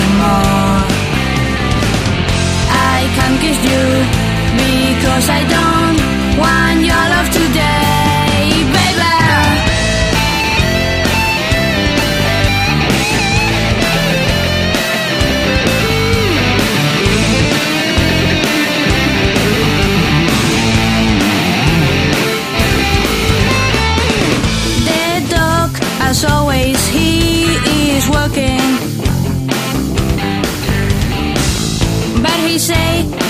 anymore. I can't kiss you because I don't want your love today, baby. As always say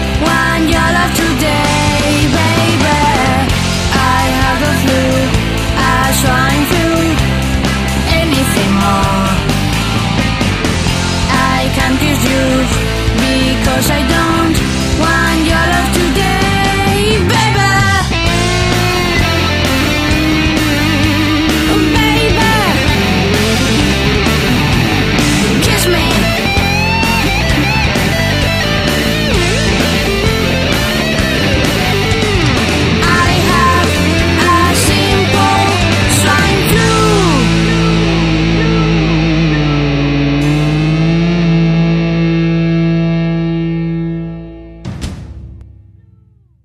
one your love today.